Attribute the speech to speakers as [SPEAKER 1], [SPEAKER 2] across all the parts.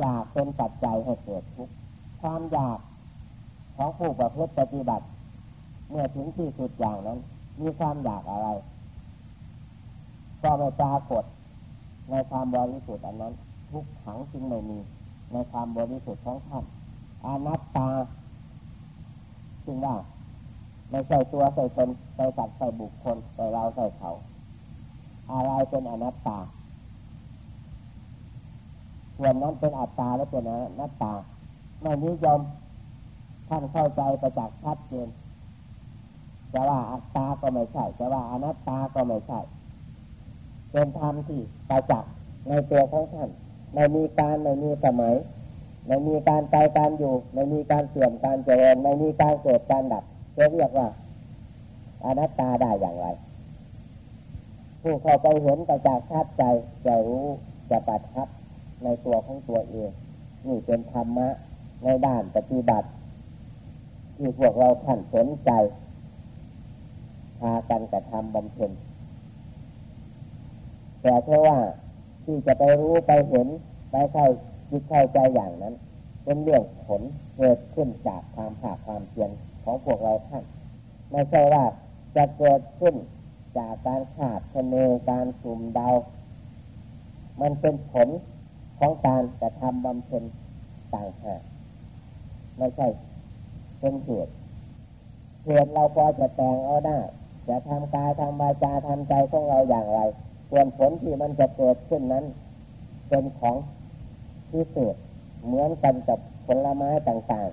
[SPEAKER 1] อยากเป็นปัจจัยให้เกิดทุกข์ความอยากของผู้ประพฤติปฏิบัติ เมื่อถึงที่สุดอย่างนั้น มีความอยากอะไร ก็ไม่ปรากฏในความบริสุทธิ์อันนั้น ทุกขังจึงไม่มี ในความบริสุทธิ์ของท่านอนัตตาจึงว่าไม่ใช่ตัวใส่ตนใส่สัตว์ใส่บุคคลใส่เราใส่เขา อะไรเป็นอนัตตา ส่วนนั้นเป็นอัตตาและเป็นอนัตตาไม่นิยมท่านเข้าใจประจักษ์ชัดเจนจะว่าอัตตาก็ไม่ใช่จะว่าอนัตตาก็ไม่ใช่เป็นธรรมที่ประจักษ์ในตัวของท่านไม่มีการไม่มีสมัยไม่มีการไปการอยู่ไม่มีการเสื่อมการเจริญไม่มีการเกิดการดับจะเรียกว่าอนัตตาได้อย่างไร ผู้เข้าไปเห็นกระจากษ์ชัดใจจะรู้จะปัดทับ ในตัวของตัวเอง นี่เป็นธรรมะในด้านปฏิบัติ ที่พวกเราท่านสนใจ พากันกระทำบำเพ็ญแต่เพราะว่าที่จะไปรู้ไปเห็นไปเข้าจิตเข้าใจอย่างนั้น เป็นเรื่องผลเกิดขึ้นจากความภาคความเพียรของพวกเราท่านไม่ใช่ว่าจะเกิดขึ้นจากการขาดคะเนการสุ่มเดา มันเป็นผล ของการกระทำบำเพ็ญต่างหากไม่ใช่เป็นเหตุเหตุเราพอจะแต่งเอาได้ จะทำกายทำวาจาทำใจของเราอย่างไร ส่วนผลที่มันจะเกิดขึ้นนั้น เป็นของพิเศษเหมือนกันกับผลไม้ต่าง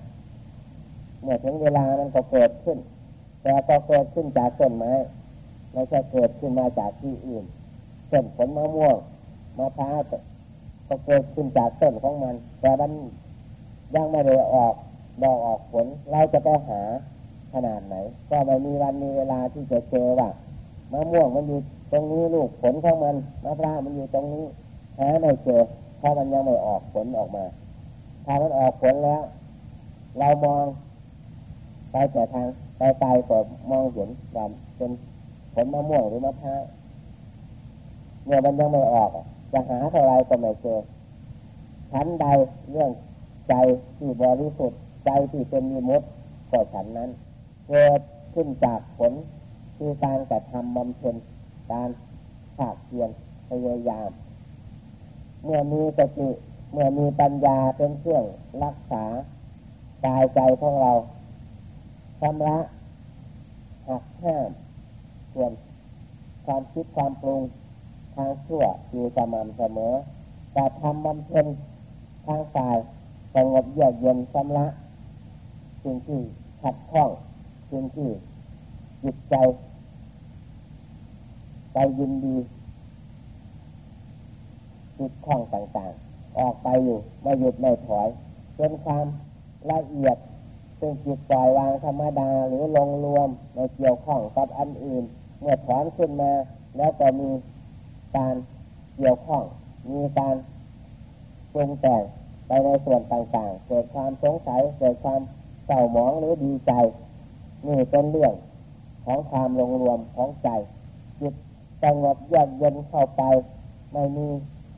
[SPEAKER 1] ๆ เมื่อถึงเวลามันก็เกิดขึ้น แต่ก็เกิดขึ้นจากต้นไม้ไม่ใช่เกิดขึ้นมาจากที่อื่นเช่นผลมะม่วงมะพร้าว ก็เกิดขึ้นจากต้นของมัน แต่มันยังไม่ได้ออกดอกออกผล เราจะไปหาขนาดไหน ก็ไม่มีวันมีเวลาที่จะเจอว่ามะม่วงมันอยู่ตรงนี้ลูกผลของมันมะพร้าวมันอยู่ตรงนี้หาไม่เจอเพราะมันยังไม่ออกผลออกมา ถ้ามันออกผลแล้ว เรามองไปแต่ทางไปไกลก็มองเห็นว่าเป็นผลมะม่วงหรือมะพร้าวเมื่อมันยังไม่ออก จะหาเท่าไรก็ไม่เจอชั้นใดเรื่องใจที่บริสุทธิ์ใจที่เป็นมีมุตก็ฉันนั้นเกิดขึ้นจากผลคือการกระทำบำเพ็ญการภาคเพียรพยายาม เมื่อมีสติเมื่อมีปัญญาเป็นเครื่องรักษากายใจของเราชำระหักห้ามส่วนความคิดความปรุงางชั่วอยู่สม่ำเสมอแต่ทำบำเพ็ญทางกายสงบเยือกเย็นชำระสิ่งที่ขัดข้องสิ่งที่จิตใจใจยินดีจิตข้องต่างๆ ออกไปอยู่ไม่หยุดไม่ถอยเป็นความละเอียดซึ่งจิตปล่อยวางธรรมดาหรือลงรวมในเกี่ยวข้องกับอันอื่น เมื่อถอนขึ้นมาแล้วก็มี การเกี่ยวข้อง มีการปรุงแต่งไปในส่วนต่างๆ เกิดความสงสัย เกิดความเศร้าหมองหรือดีใจ นี่เป็นเรื่องของความลงรวมของใจจิตสงบเยือกเย็นเข้าไป ไม่มี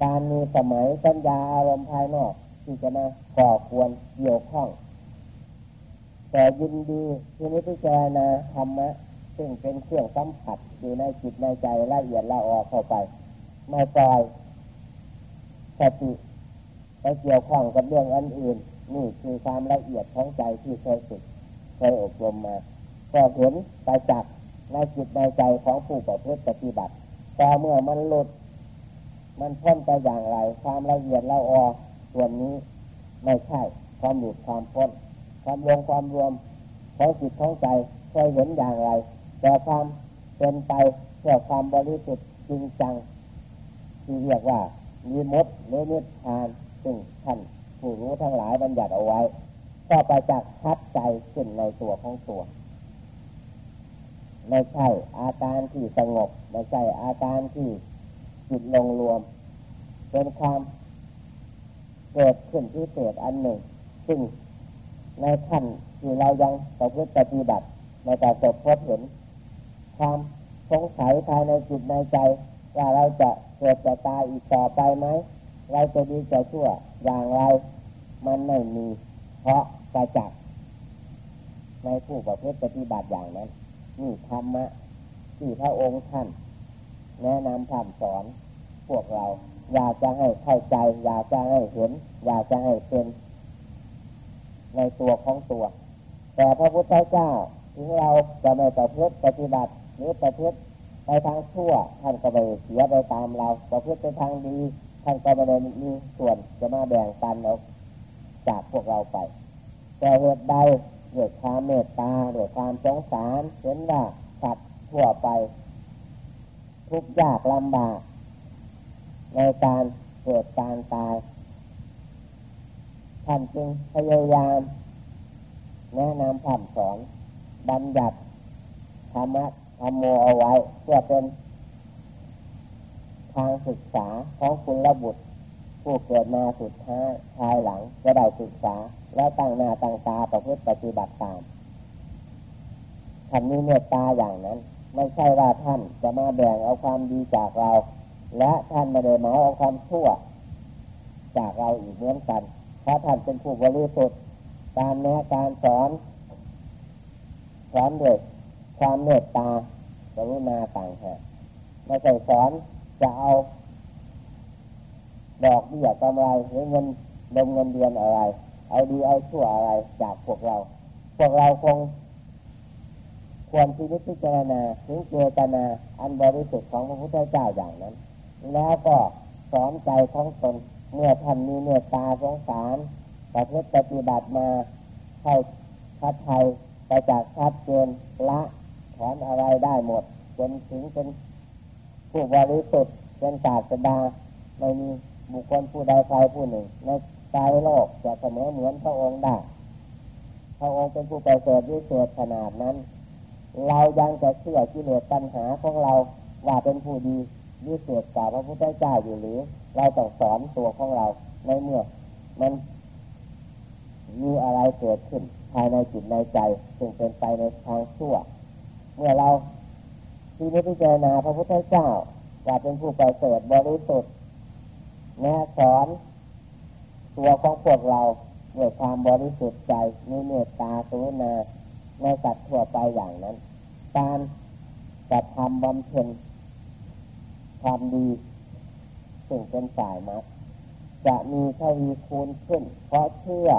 [SPEAKER 1] การมีสมัยสัญญาอารมณ์ภายนอกที่จะมาก่อควรเกี่ยวข้อง แต่ยินดีที่นี้พิจารณาธรรมะซึ่งเป็นเครื่องสัมผัสอยู่ในจิตในใจละเอียดละออเข้าไป ม่ปล่อยสติไปเกี่ยวข้องกับเรื่องอันอื่น นี่คือความละเอียดของใจที่เคยฝึกเคยอบรมมาก็เห็นไปจักในจิตในใจของผู้ประพฤติปฏิบัติแต่เมื่อมันหลุด มันพ้นไปอย่างไร ความละเอียดละออส่วนนี้ไม่ใช่ ความหลุดความพ้น ความรวมความรวมของจิตของใจเคยเห็นอย่างไร แต่ความเป็นไปเพื่อความบริสุทธิ์จริงจัง ที่เรียกว่ามีมดหรือนิพพานซึ่งท่านผู้รู้ทั้งหลายบัญญัติเอาไว้ ก็ไปจากชัดใจขึ้นในตัวของตัวไม่ใช่อาการที่สงบไม่ใช่อาการที่จิตลงรวม เป็นความเกิดขึ้นที่เกิดอันหนึ่ง ซึ่งในขั้นที่เรายังประพฤติปฏิบัติในการสบพบเห็นความสงสัยภายในจิตในใจว่าเราจะ เกิดจะตายอีกต่อไปไหมเราจะดีจะชั่วอย่างไรมันไม่มี เพราะประจักษ์ในผู้ประพฤติปฏิบัติอย่างนั้นนี่ธรรมะที่พระองค์ท่านแนะนำคำสอน พวกเราอยากจะให้เข้าใจ อยากจะให้เห็น อยากจะให้เป็นในตัวของตัว แต่พระพุทธเจ้าถึงเราจะไม่ประพฤติปฏิบัติหรือประพฤติ ไปทางชั่ว ท่านก็ไม่เสียไปตามเราประพฤติไปทางดี ท่านก็ไม่ได้มีส่วนจะมาแบ่งปันเอาจากพวกเราไป แต่เหตุใดด้วยความเมตตาด้วยความสงสารเห็นว่าสัตว์ทั่วไป ทุกยากลำบากในการเกิดการตาย ท่านจึงพยายามแนะนำคำสอนบัญญัติธรรมะ ธรรมโมเอาไว้ เพื่อเป็นทางศึกษาของคุณระบุตร ผู้เกิดมาสุดท้ายภายหลังจะได้ศึกษา และตั้งหน้าตั้งตาประพฤติปฏิบัติตามท่านมีเมตตาอย่างนั้น ไม่ใช่ว่าท่านจะมาแบ่งเอาความดีจากเรา และท่านไม่ได้หมาเอาความชั่ว จากเราอีกเหมือนกันเพราะท่านเป็นผู้บริสุทธิ์การแนะการสอนสอนด้วย ความเมตตากรุณาต่างหากไม่ใช่สอนจะเอา ดอกเบี้ยกำไรหรือเงินเดิมเงินเดือนอะไร เอาดีเอาชั่วอะไรจากพวกเรา พวกเราคง ควรที่จะพิจารณาถึงเจตนาอันบริสุทธิ์ของพระพุทธเจ้าอย่างนั้น แล้วก็สอนใจของตนเมื่อท่านมีเมตตาสงสารประพฤติปฏิบัติมาเข้าทัดไทยไปจากชัดเจนละ อนอะไรได้หมดจนถึงเป็นผู้บริสุทธิ์เป็นศาสดาไม่มีบุคคลผู้ใดใครผู้หนึ่ง ในใจโลกจะเสมอเหมือนพระองค์ได้พระองค์เป็นผู้ประเสริฐวิเศษขนาดนั้น เรายังจะเชื่อกิเลสปัญหาของเราว่าเป็นผู้ดีวิเศษกว่าพระพุทธเจ้าอยู่หรือ เราต้องสอนตัวของเราในเมื่อมันมีอะไรเกิดขึ้นภายในจิตในใจ ซึ่งเป็นไปในทางชั่ว เมื่อเราที่นี้พิจารณาพระพุทธเจ้าว่าเป็นผู้ประเสริฐบริสุทธิ์แนะสอน ตัวของพวกเราด้วยความบริสุทธิ์ใจมีเมตตาสุนาในสัตว์ทั่วไปอย่างนั้น การกระทำบำเพ็ญความดีซึ่งเป็นสายมัดจะมีทวีคูณขึ้น เพราะเชื่อ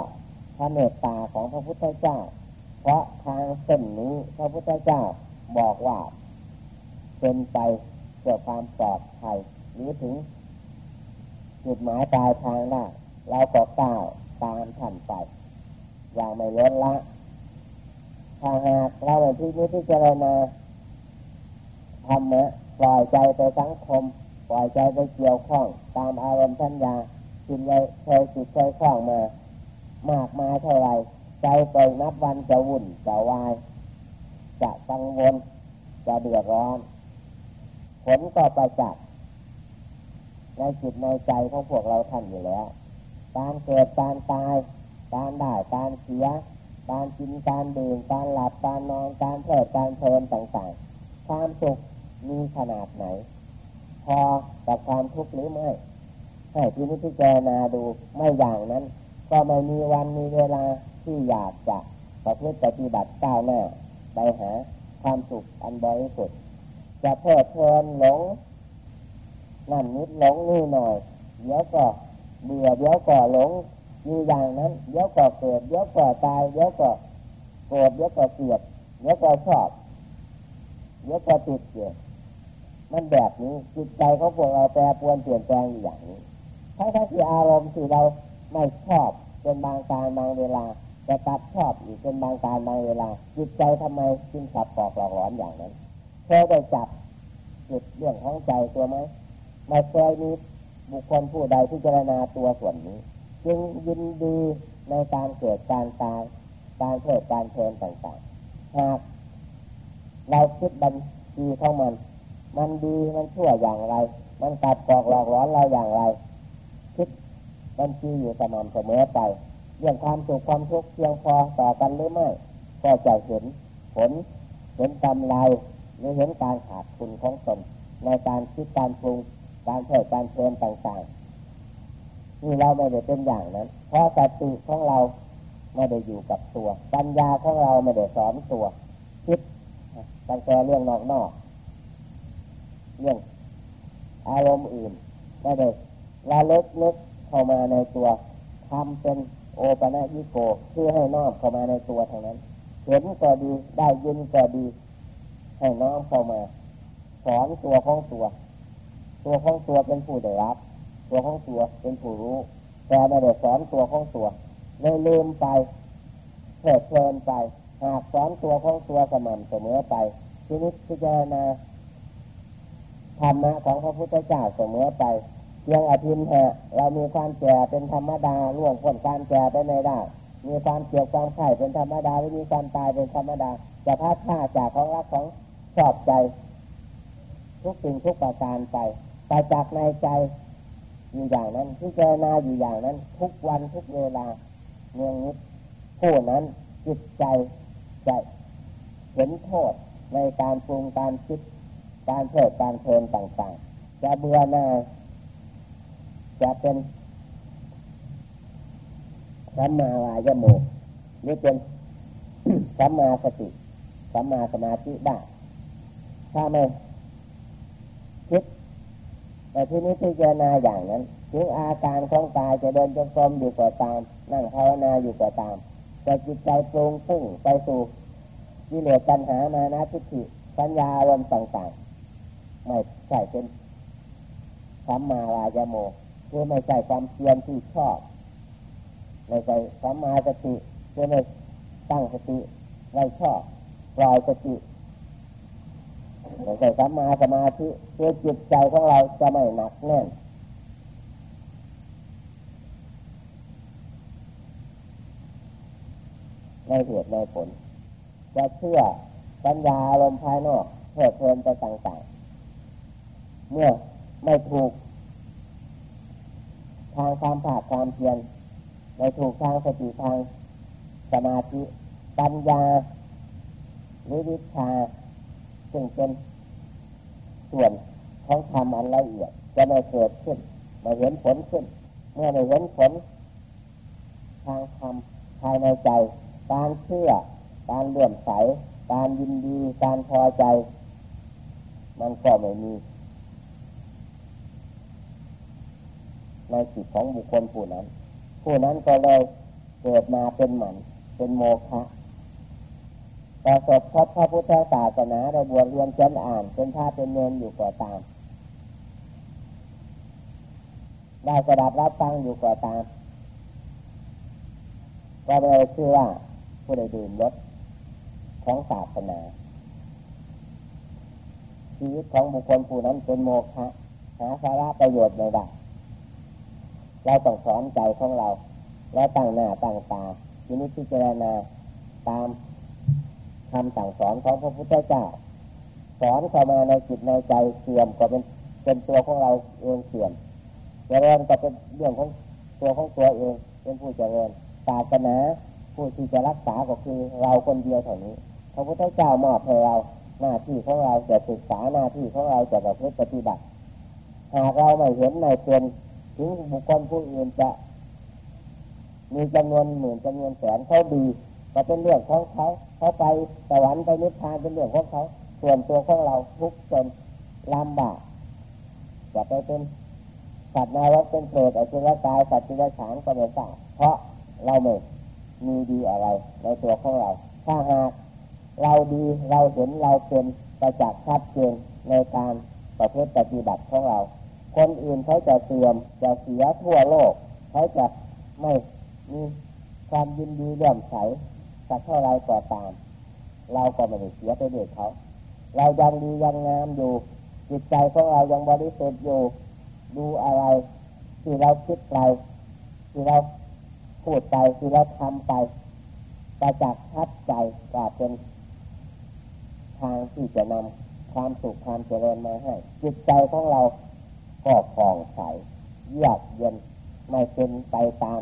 [SPEAKER 1] พระเมตตาของพระพุทธเจ้า เพราะทางเส้นนี้พระพุทธเจ้า บอกว่า เป็นไปเพื่อความปลอดภัยหรือถึงจุดหมายปลายทางได้เราก็ก้าวตามท่านไปอย่างไม่ล้นละถ้าหากเราในที่นี้ที่เจรณาทำนะปล่อยใจไปสังคม ปล่อยใจไปเกี่ยวข้อง ตามอารมณ์ทัญญาจิตเลยเคยจิตเคยคล้องมา มากมายเท่าไรใจไปนับวันจะวุ่นจะวาย จะกังวลจะเดือดร้อน ผลก็ประจักษ์ในจิตในใจของพวกเราท่านอยู่แล้ว การเกิดการตาย การได้การเสีย การกินการดื่มการหลับการนอนการเพลิดการเพลินต่างๆ ความสุขมีขนาดไหน พอกับความทุกข์หรือไม่ให้ที่นิพพานาดูไม่อย่างนั้น ก็ไม่มีวันมีเวลาที่อยากจะประพฤติปฏิบัติก้าวหน้า ไปหาความสุขอันบริสุทธิ์จะเพลิดเพลินหลงนั่นนิดหลงนี่หน่อยเดี๋ยวก็เบื่อเดี๋ยวก็หลงอยู่อย่างนั้นเดี๋ยวก็เกิดเดี๋ยวก็ตายเดี๋ยวก็โกรธเดี๋ยวก็เกลียดเดี๋ยวก็ชอบเดี๋ยวก็ติดเกลียดมันแบบนี้จิตใจเของพวกเราแปรปวนเปลี่ยนแปลงอย่างนี้ทั้งทั้งที่อารมณ์ที่เราไม่ชอบเป็นบางการบางเวลา จะตัดชอบอีกเป็นบางการบางเวลาจิตใจทำไมจึงขับปอกหลอกหลอนอย่างนั้นเคยได้จับจุดเรื่องของใจตัวไหมไม่เคยมีบุคคลผู้ใดที่เจรณาตัวส่วนนี้ จึงยินดีในการเกิดการตายการเกิดการเพลินต่างๆหากเราคิดบัญชีของมัน มันดีมันชั่วอย่างไร มันตัดปอกหลอกหลอนเราอย่างไร คิดบัญชีอยู่สม่ำเสมอไป เรื่องความสุขความทุกข์เพียงพอต่อกันหรือไม่ก็จะเห็นผลเห็นกำไรหรือเห็นการขาดทุนของตนในการคิดการปรุงการเถิดการเพลินต่างๆนี่เราไม่ได้เป็นอย่างนั้น เพราะสติของเราไม่ได้อยู่กับตัว ปัญญาของเราไม่ได้สอนตัวคิดตั้งแต่เรื่องนอกๆเรื่องอารมณ์อื่นไม่ได้ละลิกลึกเข้ามาในตัวทำเป็น โอปะนะยิโกเพื่อให้น้อมเข้ามาในตัวเท่านั้น เห็นก็ดีได้ยินก็ดี ให้น้อมเข้ามา สอนตัวของตัว ตัวของตัวเป็นผู้ได้รับ ตัวของตัวเป็นผู้รู้ แต่ไม่ได้สอนตัวของตัวเลยลืมไปเพลิดเพลินไปหากสอนตัวของตัวสม่ำเสมอไปทีนี้พิจารณาธรรมะของพระพุทธเจ้าเสมอไป ยงอาทิตย์แห่เรามีความแก่เป็นธรรมดาล่วงพ้นความแก่ไปไม่ได้ มีความเกี่ยวความไข่เป็นธรรมดาไม่มีความตายเป็นธรรมดาจะพัดผ้าจากของรักของชอบใจ ทุกสิ่งทุกประการไปไปจากในใจอยู่อย่างนั้นพิจารณาอยู่อย่างนั้น ทุกวันทุกเวลาเมืองนี้ผู้นั้นจิตใจใจเห็นโทษในการปรุงการคิดการเพิดการเพลินต่างๆ จะเบื่อหน่าย จะเป็นสัมมาวายโมหรือเป็นสัมมาสติสัมมาสมาธิได้ถ้าไม่คิดแต่ที่นี้พิจารณาอย่างนั้นถึงอาการของกายจะเดินจงกรมอยู่ก็ตาม นั่งภาวนาอยู่ก็ตามแต่จิตใจปรุงพุ่งไปสู่วิเลปัญหามานะทิฏฐิปัญญาอารมณ์ต่างๆ ไม่ใช่เป็นสัมมาวายโม คือไม่ใช่ความเพียรที่ชอบไม่ใช่สัมมาสติคือไม่ตั้งสติไม่ชอบปล่อยสติไม่ใช่สัมมาสมาธิคือจิตใจของเราจะไม่หนักแน่นในเหตุในผล จะเชื่อปัญญาอารมณ์ภายนอกเพลิดเพลินไปต่างๆ เมื่อไม่ถูก ทางความผาดความเพียรในถูกทางสติทางสมาธิปัญญาหรือวิชาซึ่งเป็นส่วนของธรรมอันละเอียดจะไม่เกิดขึ้นม่เห็นผลขึ้น เมื่อไม่เห็นผล ทางธรรมภายในใจ การเชื่อ การเลื่อมใส การยินดี การพอใจ มันก็ไม่มี ในจิตของบุคคลผู้นั้น ผู้นั้นก็เลยเกิดมาเป็นหมันเป็นโมฆะประสบพบพระพุทธศาสนาได้บวชเรียนเจนอ่านเป็นท่าเป็นเนนอยู่ก่อตาม ได้กระดับรับฟังอยู่ก่อตามก็เลยชื่อว่าผู้ใดดื่มรสของศาสนาชีวิตของบุคคลผู้นั้นเป็นโมฆะหาสาระประโยชน์ไม่ได้ เราต้องสอนใจของเรา แล้วตั้งหน้าตั้งตาทีนี้พิจารณาตามคำสั่งสอนของพระพุทธเจ้าสอนเข้ามาในจิตในใจเสื่อมก็เป็นเป็นตัวของเราเองเสื่อมเจริญก็เป็นเรื่องของตัวของตัวเองเป็นผู้เจริญศาสนาผู้ที่จะรักษาก็คือเราคนเดียวเท่านี้พระพุทธเจ้ามอบให้เราหน้าที่ของเราจะศึกษาหน้าที่ของเราจะประพฤติปฏิบัติหากเราไม่เห็นในเป็น ถึงบุคคลผู้อื่นจะ มีจำนวนหมื่นจำนวนแสนเขาดีก็เป็นเรื่องของเขาเขาไปสวรรค์ไปนิพพานเป็นเรื่องของเขาส่วนตัวของเราทุกจนลำบากจะไปเป็นสัตว์นรกเป็นเปรตอสุรกายสัตว์ที่ไรฉานก็ไม่ทราบเพราะเราไม่มีดีอะไร ในตัวของเรา ถ้าหากเราดีเราเห็นเราเป็นประจักษ์ชัดเจนในการประพฤติปฏิบัติของเรา คนอื่นเขาจะเสื่อมจะเสียทั่วโลก เขาจะไม่มีความยินดีเลื่อมใสสักเท่าไรก็ตาม เราก็ไม่ได้เสียไปด้วยเขา เรายังดียังงามอยู่ จิตใจของเรายังบริสุทธิ์อยู่ ดูอะไรที่เราคิดไปที่เราพูดไปที่เราทำไปประจักษ์ชัดใจว่าเป็นทางที่จะนำความสุขความเจริญมาให้ จิตใจของเรา ก็ผ่องใสเยือกเย็นไม่เป็นไปตาม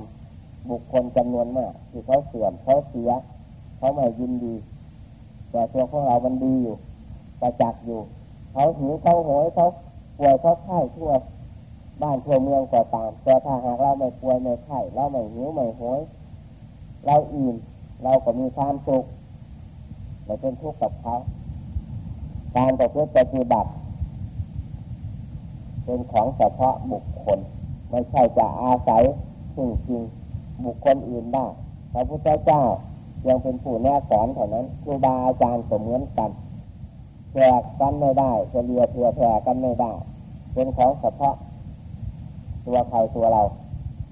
[SPEAKER 1] บุคคลจำนวนมากที่เขาเสื่อมเขาเสียเขาไม่ยินดี แต่ตัวของเรามันดีอยู่ประจักษ์อยู่เขาหิวเขาโหยเขาป่วยเขาไข้ทั่วบ้านเพื่อเมืองก็ตามแต่ถ้าหากเราไม่ป่วยไม่ไข้เราไม่หิวไม่โหยเราอิ่มเราก็มีความสุขไม่เป็นทุกข์กับเขาการต่อพื่อปฏิบัติ เป็นของเฉพาะบุคคล ไม่ใช่จะอาศัยสิ่งจริงบุคคลอื่นได้พระพุทธเจ้ายังเป็นผู้แนะสอนเท่านั้นครูบาอาจารย์ก็เหมือนกันแจกกันไม่ได้เฉลี่ยเผื่อแผ่กันไม่ได้ เป็นของเฉพาะ ตัวใครตัวเรา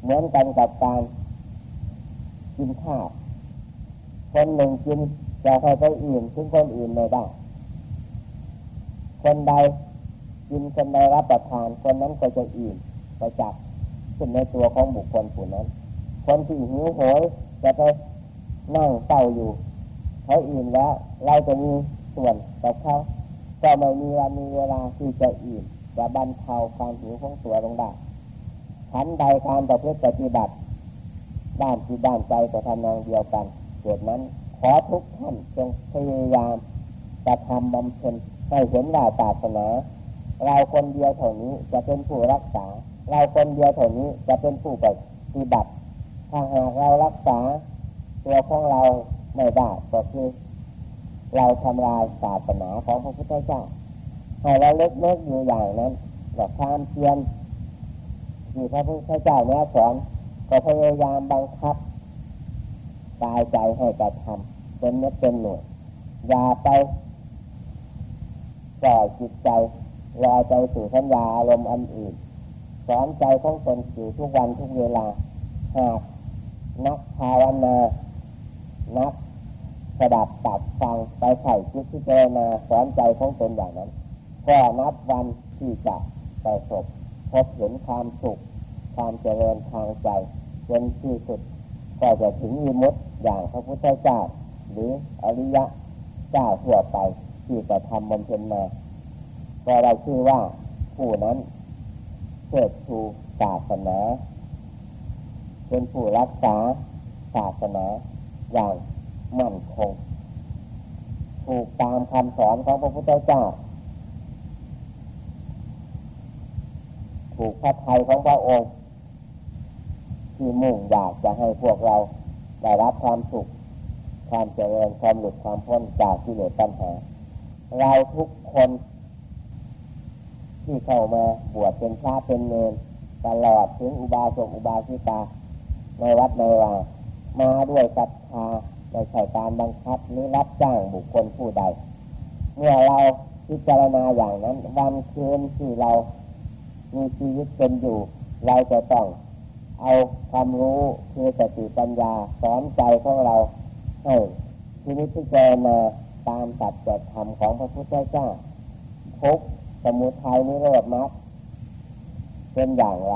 [SPEAKER 1] เหมือนกันกับการกินข้าวคนหนึ่งกินจะใครไปอื่นถึงคนอื่นไม่ได้ คนใด กินคนใดรับประทานคนนั้นก็จะอิ่มไปจับขึ้นในตัวของบุคคลผู้นั้น คนที่หิวโหยจะไปนั่งเต้าอยู่เขาอิ่มแล้วเราจะมีส่วนแต่เขาก็ไม่มีวันมีเวลาที่จะอิ่มจะบรรเทาความหิวของตัวลงได้ชั้นใดการประพฤติปฏิบัติด้านจิตด้านใจก็ทำนองเดียวกันเกิดนั้นขอทุกท่านจงพยายามจะทำบำเพ็ญให้เห็นว่าศาสนา เราคนเดียวเท่านี้จะเป็นผู้รักษา เราคนเดียวเท่านี้จะเป็นผู้ปฏิบัติถ้าหากเรารักษา ตัวของเราไม่ได้ก็คือเราทำลายศาสนาของพระพุทธเจ้าให้เราเล็กเล็กอยู่อย่างนั้นแบบความเพียรที่พระพุทธเจ้าแนะสอนก็พยายามบังคับกายใจให้กระทำเป็นเม็ดเป็นหน่วยอย่าไปปล่อยจิตใจ รอใจสู่สัญญาอารมณ์อันอื่นสอนใจของตนอยู่ทุกวันทุกเวลาหากนักภาวนานักสดับตัดฟังไปใส่คิดที่เจมาสอนใจของตนอย่างนั้น ก็นับวันที่จะประสบพบเห็นความสุขความเจริญทางใจจนที่สุดก็จะถึงวิมุตอย่างพระพุทธเจ้า หรืออริยะเจ้าทั่วไปที่จะทำบำเพ็ญมา ก็ได้ชื่อว่าผู้นั้นเกิดชูศาสนา เป็นผู้รักษาศาสนาอย่างมั่นคงถูกตามคำสอนของพระพุทธเจ้าถูกพระทัยของพระองค์ที่มุ่งอยากจะให้พวกเราได้รับความสุข ความเจริญความหลุดความพ้นจากที่เหลือปัญหา เราทุกคน ที่เข้ามาบวชเป็นพระเป็นเนรตลอดถึงอุบาสกอุบาสิกาในวัดในวามาด้วยศรัทธาไม่ใช่การบังคับหรือรับจ้างบุคคลผู้ใด เมื่อเราพิจารณาอย่างนั้น วันคืนที่เรามีชีวิตเป็นอยู่ เราจะต้องเอาความรู้คือสติปัญญาสอนใจของเราให้ชีวิตที่เจมาตามสัจธรรมของพระพุทธเจ้าทุก สมุทัยนิโรธมรรคเป็นอย่างไร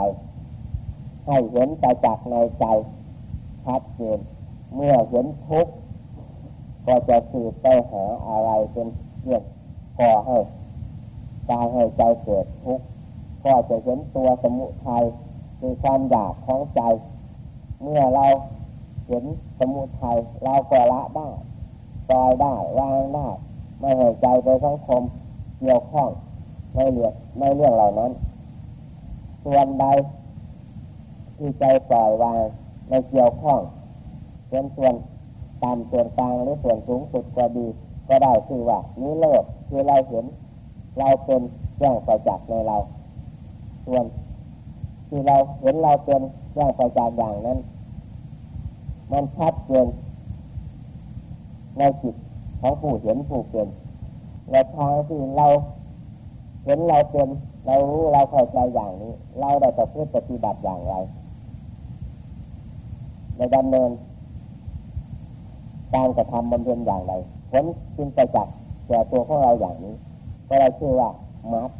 [SPEAKER 1] ให้เห็นใจจากในใจชัดเจนเมื่อเห็นทุกข์ก็จะสืบไปหาอะไรเป็นเรื่องก่อให้กายให้ใจเกิดทุกข์ก็จะเห็นตัวสมุทัยคือความอยากของใจ เมื่อเราเห็นสมุทัยเราก็ละได้ปล่อยได้วางได้ไม่ให้ใจไปสังคมเกี่ยวข้อง ไม่เรื่องไม่เรื่องเหล่านั้น ส่วนใดที่ใจปล่อยวางไม่เกี่ยวข้องเป็นส่วนต่ำส่วนกลางหรือส่วนสูงสุดก็ดี ก็ได้คือว่านี้เลิกคือเราเห็น เราเป็นแจ้งประจักษ์ในเรา ส่วนที่เราเห็นเราเป็นแจ้งประจักษ์อย่างนั้น มันชัดเจนในจิตของผู้เห็นผู้เป็นและทางที่เรา เห็นเราเป็นเรารู้เราเข้าใจอย่างนี้ เราได้ประพฤติปฏิบัติอย่างไรในดำเนินการกระทำบำเพ็ญอย่างไรผลจึงไปจักแก่ตัวของเราอย่างนี้ ก็เราชื่อว่ามัด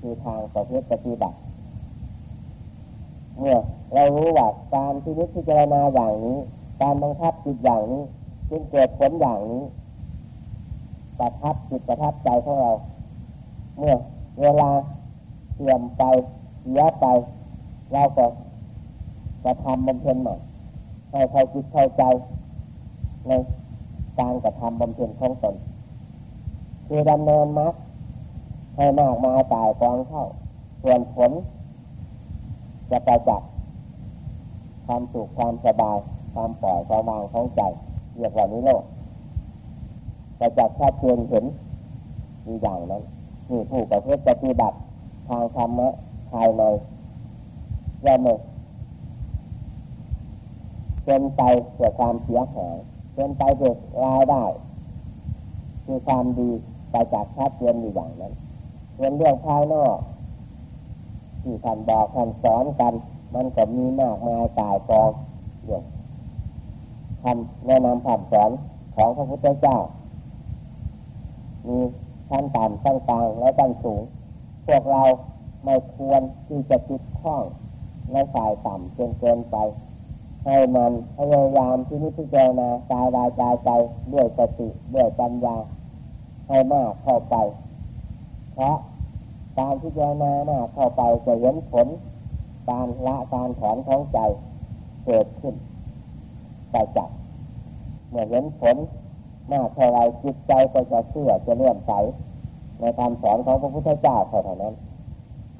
[SPEAKER 1] คือทางประพฤติปฏิบัติเมื่อเรารู้ว่าการที่นิพพิจารณาอย่างนี้ การบังคับจิตอย่างนี้จึงเกิดผลอย่างนี้ประทับจิตประทับใจของเรา เมื่อเวลาเสื่อมไปเสียไป เราก็จะทำบำเพ็ญใหม่ให้ใครจิตเข้าใจในการกระทำบำเพ็ญของตนคือดำเนินมรรคให้มากมาตายกองเข้า ส่วนผล จะประจักษ์ความสุขความสบาย ความปล่อยความวางของใจเรียกว่านิโรธประจักษ์ชัดเจนเห็นมีอย่างนั้น นี่ผู้ประพฤติปฏิบัติทางธรรมะภายในย่อมเป็นไปเกิดความเสียหายเป็นไปเกิดรายได้ คือความดีไปจากชัดเจนอยู่อย่างนั้นเป็นเรื่องภายนอกที่ท่านบอกท่านสอนกัน มันก็มีมากมายตายกองอย่างคำแนะนำผ่านสอนของพระพุทธเจ้ามี ชั้นต่ำชั้นกลางและชั้นสูง พวกเราไม่ควรที่จะติดข้องในสายต่ำจนเกินไป ให้มันพยายามที่นิพพานากายวาจาใจด้วยสติด้วยปัญญาให้มากเข้าไป เพราะการพิจารณามากเข้าไปจะเห็นผลการละการถอนของใจเกิดขึ้นไปจักเมื่อเห็นผล มากเท่าไรจิตใจก็จะเชื่อจะเลื่อมใสในคำสอนของพระพุทธเจ้าเท่านั้น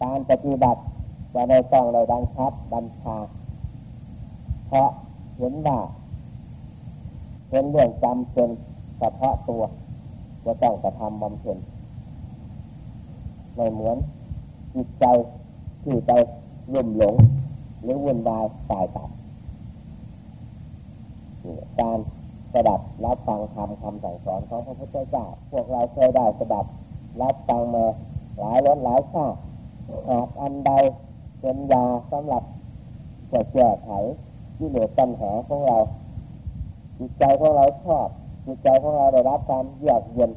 [SPEAKER 1] การปฏิบัติจะได้ต้องได้ดังคับบัญชา เพราะเห็นว่าเป็นเรื่องจำเป็นเฉพาะตัวจะต้องกระทำบำเพ็ญไม่เหมือนจิตใจที่ไปรุ่มหลงหรือวุ่นวายสายตัดการ สดับรับฟังคำคำสั่งสอนของพระพุทธเจ้าพวกเราเคยได้สดับรับฟังมาหลายรสหลายชาติหากอันใดเป็นยาสำหรับจะแก้ไขที่เหลือปัญหาของเรา จิตใจของเราชอบ จิตใจของเราได้รับความเยือกเย็น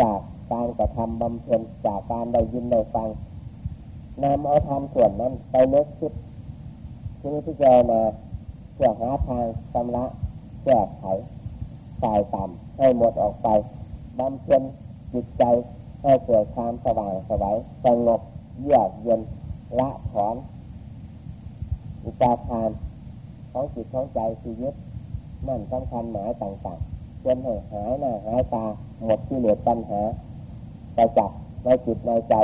[SPEAKER 1] จากการกระทำบำเพ็ญจากการได้ยินได้ฟังนำเอาทำส่วนนั้นไปเลิกคิดที่นี้ที่เจมาเพื่อหาทางชำระ แก้ไขสายต่ำให้หมดออกไปบำเพ็ญจิตใจให้เกิดความสว่างสวัยสงบเยือกเย็นละถอนอุปาทานของจิตของใจที่ยึดมั่นสำคัญหมายต่างๆจนให้หายหน้าหายตาหมดที่เหลือปัญหาไปจับในจิตในใจ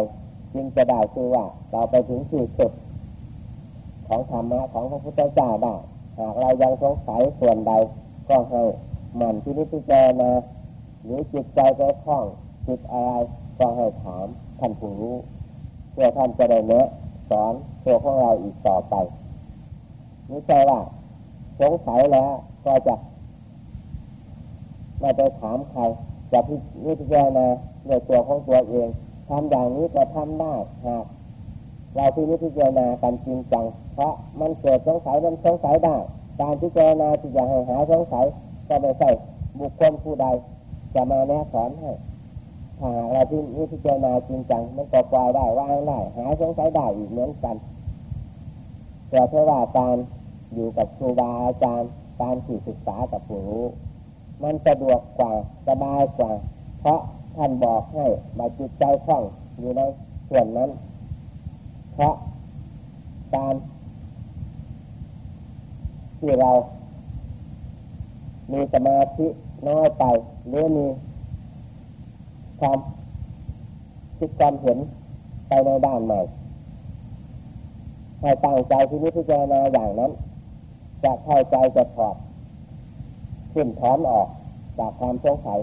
[SPEAKER 1] จึงจะได้คือว่าเราไปถึงที่สุดของธรรมะของพระพุทธเจ้าได้หากเรายังสงสัยส่วนใด ก็ให้หมั่นที่นิพพานาหรือจิตใจไปคล้องจิตอะไรก็ให้ถามท่านผู้รู้เพื่อท่านจะได้เนะสอนตัวของเราอีกต่อไปนี่ใช่ว่าสงสัยแล้วก็จะไม่ไปถามใครจะพิพจารณาด้วยตัวของตัวเองทำอย่างนี้ก็ทำได้หากเราที่นิจารณากันจริงจังเพราะมันเกิดสงสัยมันสงสัยได้ การพิจารณาที่จะให้หายสงสัยก็ไม่ใช่บุคคลผู้ใด จะมาแนะสอนให้ถ้าเราที่นิพจารณาจริงจังมันก็ปล่อยได้ว่างได้หายสงสัยได้อีกเหมือนกันแต่เพราะว่าการอยู่กับครูบาอาจารย์การศึกษากับผู้รู้มันสะดวกกว่าสบายกว่า เพราะท่านบอกให้มาจิตใจคล่องอยู่ในส่วนนั้น เพราะการ ที่เรา มีสมาธิน้อยไปหรือมีความคิดความเห็นไปในด้านใหม่ให้ตั้งใจที่นี้พิจารณาอย่างนั้น จะเข้าใจจะถอดขึ้นถอนออกจากความสงสัย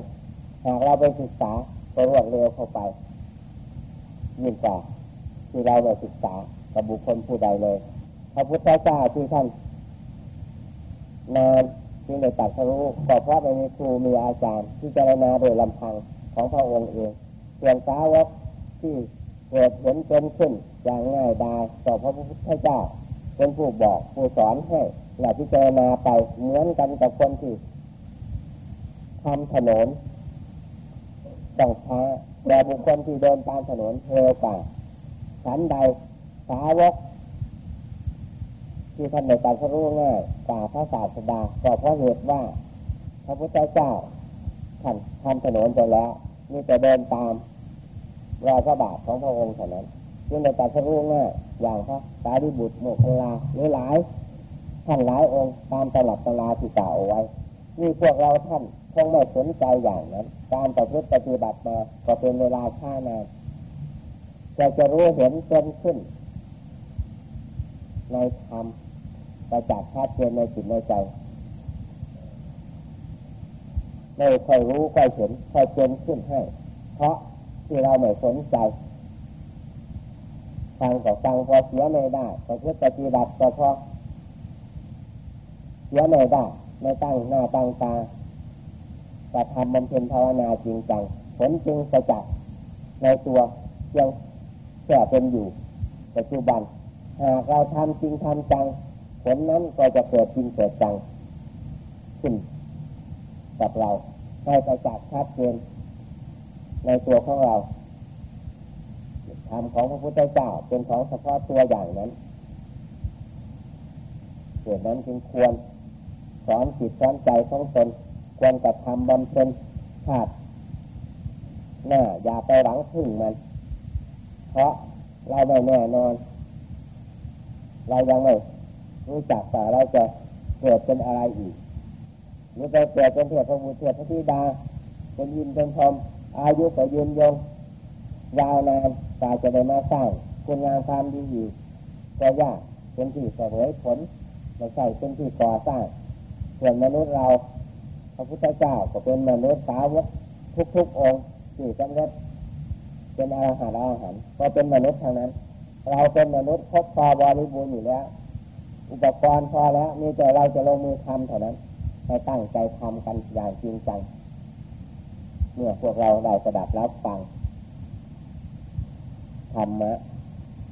[SPEAKER 1] หากเราไปศึกษาไปรวดเร็วเข้าไปยิ่งกว่าที่เราไปศึกษากับบุคคลผู้ใดเลย พระพุทธเจ้าที่ท่าน นานที่ในตัดรู้ก็เพราะไม่มีครูมีอาจารย์ที่จะนาโดยลำพังของพระองค์เองส่วนสาวกที่เกิดเห็นเป็นขึ้นอย่างง่ายดายต่อพระพุทธเจ้าเป็นผู้บอกผู้สอนให้และพิจารณาไปเหมือนกันกับคนที่ทำถนนต้องช้าแต่บุคคลที่เดินตามถนนเร็วกว่าฉันใดสาวก ที่ท่านในการรู้ง่ายกว่าพระศาสดาก็เพราะเหตุว่า พระพุทธเจ้าท่านทำถนนไปแล้วนี่จะเดินตามรอยพระบาทของพระองค์เท่านั้นที่ในการรู้ง่ายอย่างพระสารีบุตรโมคคลาหรือหลายท่านหลายองค์ตามตลับตลาที่กล่าวเอาไว้นี่พวกเราท่านคงไม่สนใจอย่างนั้น การประพฤติปฏิบัติมาก็เป็นเวลาช้านานจะจะรู้เห็นเป็นขึ้น ในธรรมประจักษ์ชัดเจนในจิตในใจไม่ค่อยรู้ค่อยเห็นค่อยเป็นขึ้นให้ เพราะที่เราไม่สนใจฟังก็ฟังพอเสียไม่ได้พอเพื่อปฏิบัติก็พอเสียไม่ได้ไม่ตั้งหน้าตั้งตาจะทำบำเพ็ญภาวนาจริงจังผลจึงประจักษ์ในตัวยังแค่เป็นอยู่ปัจจุบัน หากเราทำจริงทำจัง ผลนั้นก็จะเกิดจริงเกิดจังขึ้นกับเราให้ประจักษ์ชัดเจนในตัวของเราธรรมของพระพุทธเจ้าเป็นของเฉพาะตัวอย่างนั้นเหตุนั้นจึงควรสอนจิตสอนใจของตนควรกระทำบำเพ็ญชาติหน้าอย่าไปหลังพึ่งมัน เพราะเราไม่แน่นอน เรายังไม่รู้จักแต่เราจะเกิดเป็นอะไรอีกหรือไปเกิดเป็นเทพพระบุตรเทพพระธิดา เป็นยินเป็นชมอายุก็ยืนยงยาวนานกาจะได้มาสร้างคุณงามความดีอยู่ก็ยากเป็นที่เสวยผลไม่ใช่เป็นที่ก่อสร้างส่วนมนุษย์เราพระพุทธเจ้าก็เป็นมนุษย์สาวกทุกๆองค์ที่สำเร็จเป็นอาหารอาหารก็เป็นมนุษย์ท่านั้น เราเป็นมนุษย์ครบพอบริบูรณ์อยู่แล้ว อุปกรณ์พอแล้วมีแต่เราจะลงมือทำเท่านั้นให้ตั้งใจทำกันอย่างจริงจังเมื่อพวกเราได้สดับรับฟังธรรมะ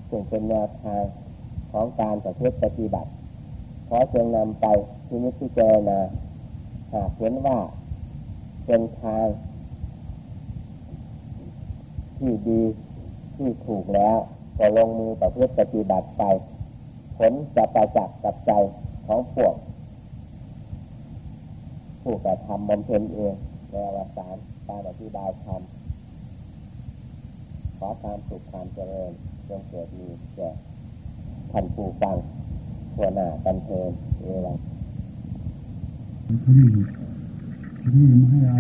[SPEAKER 1] ซึ่งเป็นแนวทางของการปฏิบัติปฏิบัติขอจงนำไปที่นิพพานาหากเห็นว่าเป็นทางที่ดีที่ถูกแล้ว ก็ลงมือประพฤติปฏิบัติไป ผลจะประจักษ์กับใจของพวก ผู้กระทำบำเพ็ญเองในอวสานการอธิบายธรรมขอความสุขความเจริญจงเกิดมีแก่ท่านผู้ฟังทั่วหน้ากันเทินเวลา
[SPEAKER 2] ที่นี่มาให้เรา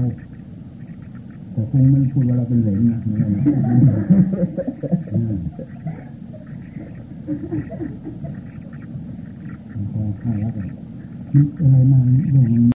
[SPEAKER 2] แต่คงไม่พูดว่าเราเป็นเหลนนะไม่นะก็ให้แล้วกันคิดอะไรมาเรื่องมัน